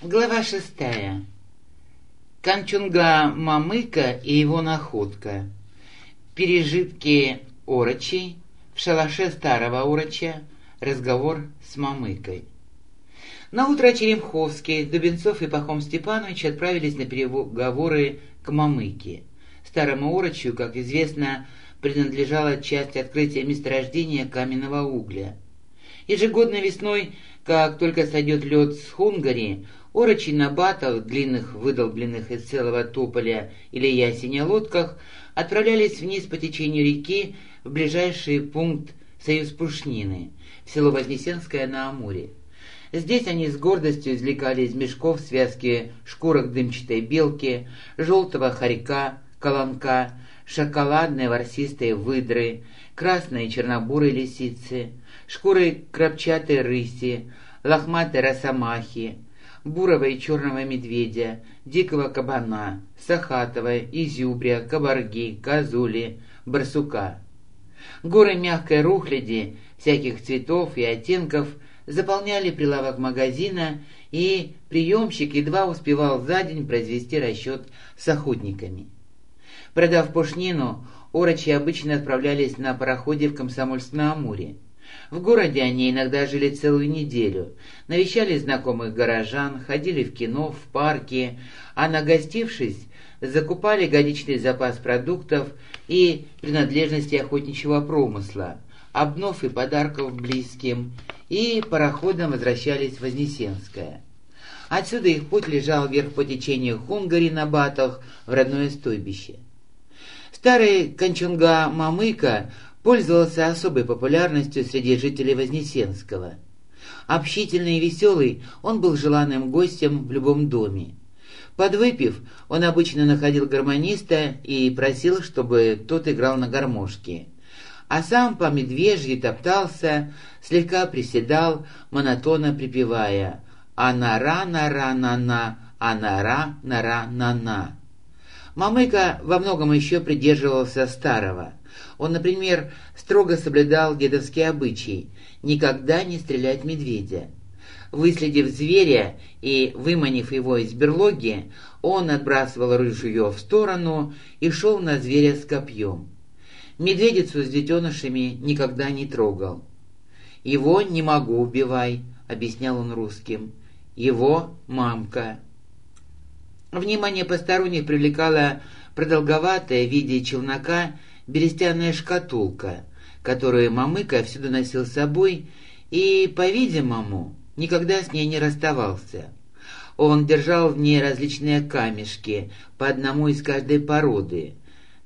Глава шестая. Канчунга Мамыка и его находка. Пережитки Орочей в шалаше старого Ороча. Разговор с Мамыкой. На утро Черемховский, Дубенцов и Пахом Степанович отправились на переговоры к Мамыке. Старому Орочу, как известно, принадлежала часть открытия месторождения каменного угля. Ежегодно весной, как только сойдет лед с Хунгари, Орочи на батах, длинных выдолбленных из целого тополя или ясеня лодках, отправлялись вниз по течению реки в ближайший пункт Союз Пушнины, в село Вознесенское на Амуре. Здесь они с гордостью извлекали из мешков связки шкурок дымчатой белки, желтого хорька, колонка, шоколадные ворсистые выдры, красные чернобурые лисицы, шкуры крапчатой рыси, лохматой росомахи, бурого и черного медведя, дикого кабана, сахатого, изюбря, кабарги, козули, барсука. Горы мягкой рухляди, всяких цветов и оттенков заполняли прилавок магазина, и приемщик едва успевал за день произвести расчет с охотниками. Продав пушнину, орочи обычно отправлялись на пароходе в Комсомольск-на-Амуре. В городе они иногда жили целую неделю, навещали знакомых горожан, ходили в кино, в парки, а нагостившись, закупали годичный запас продуктов и принадлежности охотничьего промысла, обнов и подарков близким, и пароходом возвращались в Вознесенское. Отсюда их путь лежал вверх по течению Хунгари на батах в родное стойбище. Старый Кончунга Мамыка пользовался особой популярностью среди жителей Вознесенского. Общительный и веселый, он был желанным гостем в любом доме. Подвыпив, он обычно находил гармониста и просил, чтобы тот играл на гармошке. А сам по медвежьи топтался, слегка приседал, монотонно припевая «Анара-нара-на-на, анара-нара-на-на». Мамыка во многом еще придерживался старого. Он, например, строго соблюдал дедовские обычаи – никогда не стрелять медведя. Выследив зверя и выманив его из берлоги, он отбрасывал рыжье в сторону и шел на зверя с копьем. Медведицу с детенышами никогда не трогал. «Его не могу убивай», — объяснял он русским. «Его мамка». Внимание посторонних привлекала продолговатая в виде челнока берестяная шкатулка, которую Мамыка всюду носил с собой и, по-видимому, никогда с ней не расставался. Он держал в ней различные камешки, по одному из каждой породы.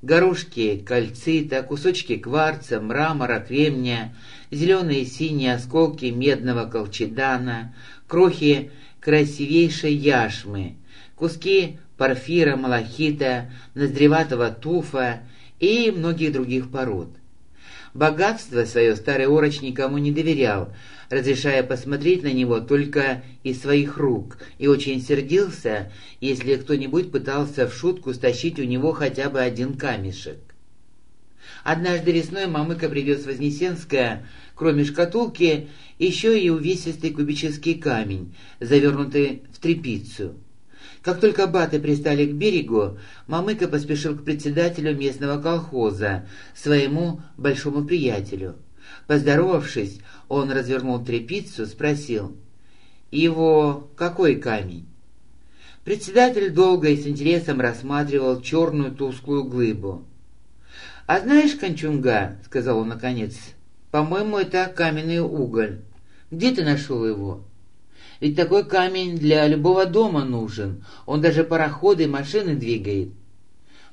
Горошки, кальцита, кусочки кварца, мрамора, кремния, зеленые и синие осколки медного колчедана, крохи красивейшей яшмы, куски порфира, малахита, ноздреватого туфа и многих других пород. Богатство свое старый ороч никому не доверял, разрешая посмотреть на него только из своих рук, и очень сердился, если кто-нибудь пытался в шутку стащить у него хотя бы один камешек. Однажды весной мамыка привез в Вознесенское, кроме шкатулки, еще и увесистый кубический камень, завернутый в тряпицу. Как только баты пристали к берегу, Мамыка поспешил к председателю местного колхоза, своему большому приятелю. Поздоровавшись, он развернул трепицу, спросил, «Его какой камень?» Председатель долго и с интересом рассматривал черную тусклую глыбу. «А знаешь, Кончунга, — сказал он наконец, — по-моему, это каменный уголь. Где ты нашел его?» Ведь такой камень для любого дома нужен. Он даже пароходы и машины двигает.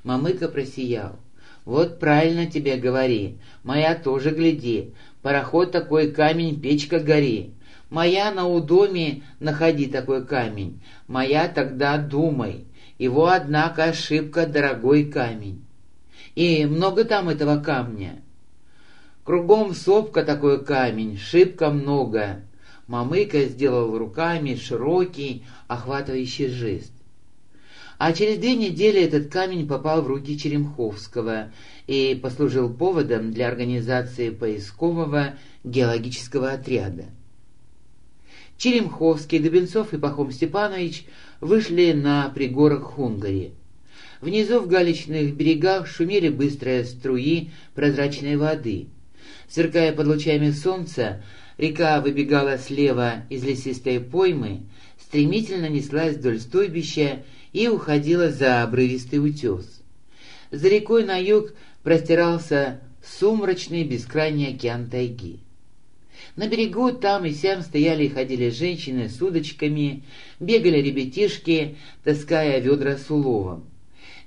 Мамыка просиял. «Вот правильно тебе говори. Моя тоже гляди. Пароход такой камень, печка гори. Моя на удоме находи такой камень. Моя тогда думай. Его, однако, ошибка, дорогой камень. И много там этого камня. Кругом сопка такой камень, шибко много. Мамыка сделал руками широкий, охватывающий жест. А через две недели этот камень попал в руки Черемховского и послужил поводом для организации поискового геологического отряда. Черемховский, Дубенцов и Пахом Степанович вышли на пригорок Хунгари. Внизу в галечных берегах шумели быстрые струи прозрачной воды. Сверкая под лучами солнца, река выбегала слева из лесистой поймы, стремительно неслась вдоль стойбища и уходила за обрывистый утес. За рекой на юг простирался сумрачный бескрайний океан тайги. На берегу там и сям стояли и ходили женщины с удочками, бегали ребятишки, таская ведра с уловом.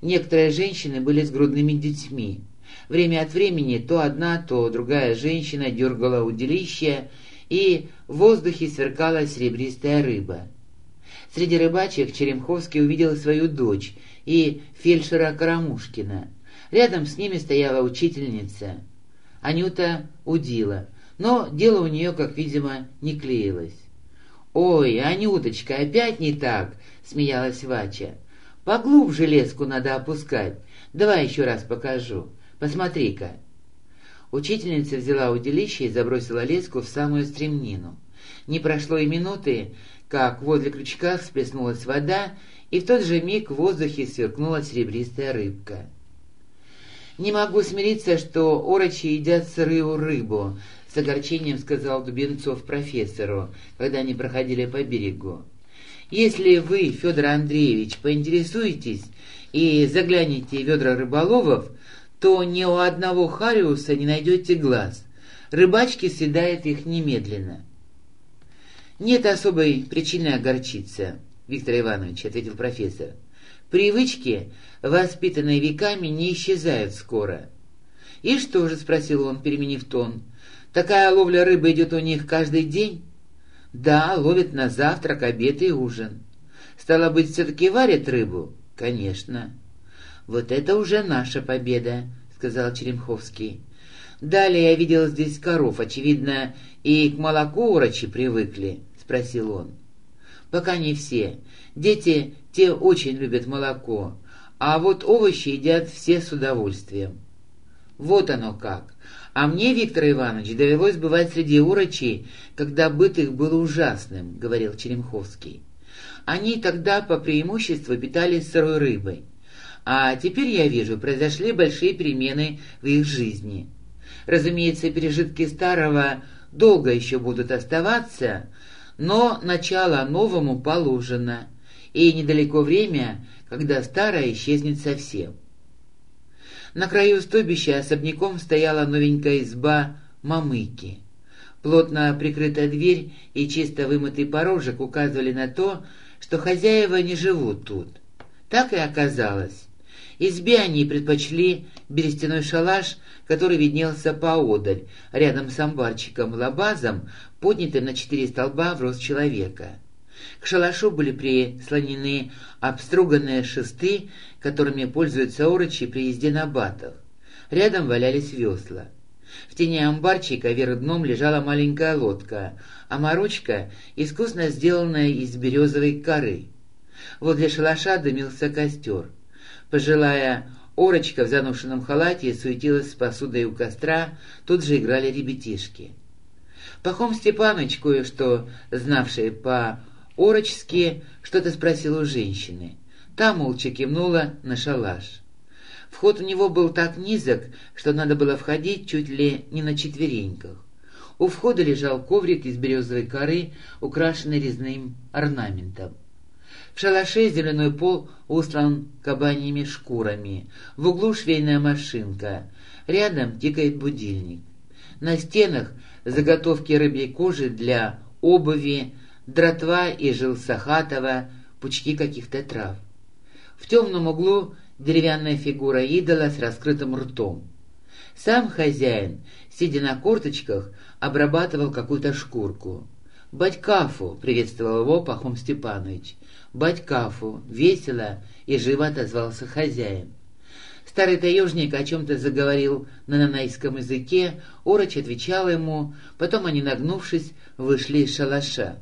Некоторые женщины были с грудными детьми. Время от времени то одна, то другая женщина дергала удилище, и в воздухе сверкала серебристая рыба. Среди рыбачек Черемховский увидел свою дочь и фельдшера Карамушкина. Рядом с ними стояла учительница. Анюта удила, но дело у нее, как видимо, не клеилось. «Ой, Анюточка, опять не так!» — смеялась Вача. Поглубже леску надо опускать. Давай еще раз покажу. Посмотри-ка». Учительница взяла удилище и забросила леску в самую стремнину. Не прошло и минуты, как возле крючка всплеснулась вода, и в тот же миг в воздухе сверкнула серебристая рыбка. «Не могу смириться, что орочи едят сырую рыбу», — с огорчением сказал Дубенцов профессору, когда они проходили по берегу. Если вы, Федор Андреевич, поинтересуетесь и заглянете в ведра рыболовов, то ни у одного хариуса не найдете глаз. Рыбачки съедают их немедленно. «Нет особой причины огорчиться», — Виктор Иванович ответил профессор. «Привычки, воспитанные веками, не исчезают скоро». «И что же?» — спросил он, переменив тон. «Такая ловля рыбы идет у них каждый день?» Да, ловят на завтрак, обед и ужин. Стало быть, все-таки варят рыбу? Конечно. Вот это уже наша победа, сказал Черемховский. Далее я видел здесь коров, очевидно, и к молоку урочи привыкли, спросил он. Пока не все. Дети, те очень любят молоко, а вот овощи едят все с удовольствием. Вот оно как. А мне, Виктор Иванович, довелось бывать среди урочей, когда быт их был ужасным, — говорил Черемховский. Они тогда по преимуществу питались сырой рыбой. А теперь, я вижу, произошли большие перемены в их жизни. Разумеется, пережитки старого долго еще будут оставаться, но начало новому положено, и недалеко время, когда старое исчезнет совсем. На краю стойбища особняком стояла новенькая изба Мамыки. Плотно прикрытая дверь и чисто вымытый порожек указывали на то, что хозяева не живут тут. Так и оказалось. Избе они предпочли берестяной шалаш, который виднелся поодаль, рядом с амбарчиком-лабазом, поднятым на четыре столба в рост человека. К шалашу были прислонены обструганные шесты, которыми пользуются орочи при езде на батах. Рядом валялись весла. В тени амбарчика вверх дном лежала маленькая лодка, а морочка искусно сделанная из березовой коры. Возле шалаша дымился костер. Пожилая орочка в заношенном халате суетилась с посудой у костра, тут же играли ребятишки. Пахом Степаныч, кое-что знавший по Орочски что-то спросил у женщины. Та молча кивнула на шалаш. Вход у него был так низок, что надо было входить чуть ли не на четвереньках. У входа лежал коврик из березовой коры, украшенный резным орнаментом. В шалаше земляной пол устлан кабаньими шкурами. В углу швейная машинка. Рядом тикает будильник. На стенах заготовки рыбьей кожи для обуви, дротва и жил Сахатова, пучки каких-то трав. В темном углу деревянная фигура идола с раскрытым ртом. Сам хозяин, сидя на корточках, обрабатывал какую-то шкурку. «Батькафу!» — приветствовал его Пахом Степанович. «Батькафу!» — весело и живо отозвался хозяин. Старый таежник о чем-то заговорил на нанайском языке, Ороч отвечал ему, потом они, нагнувшись, вышли из шалаша.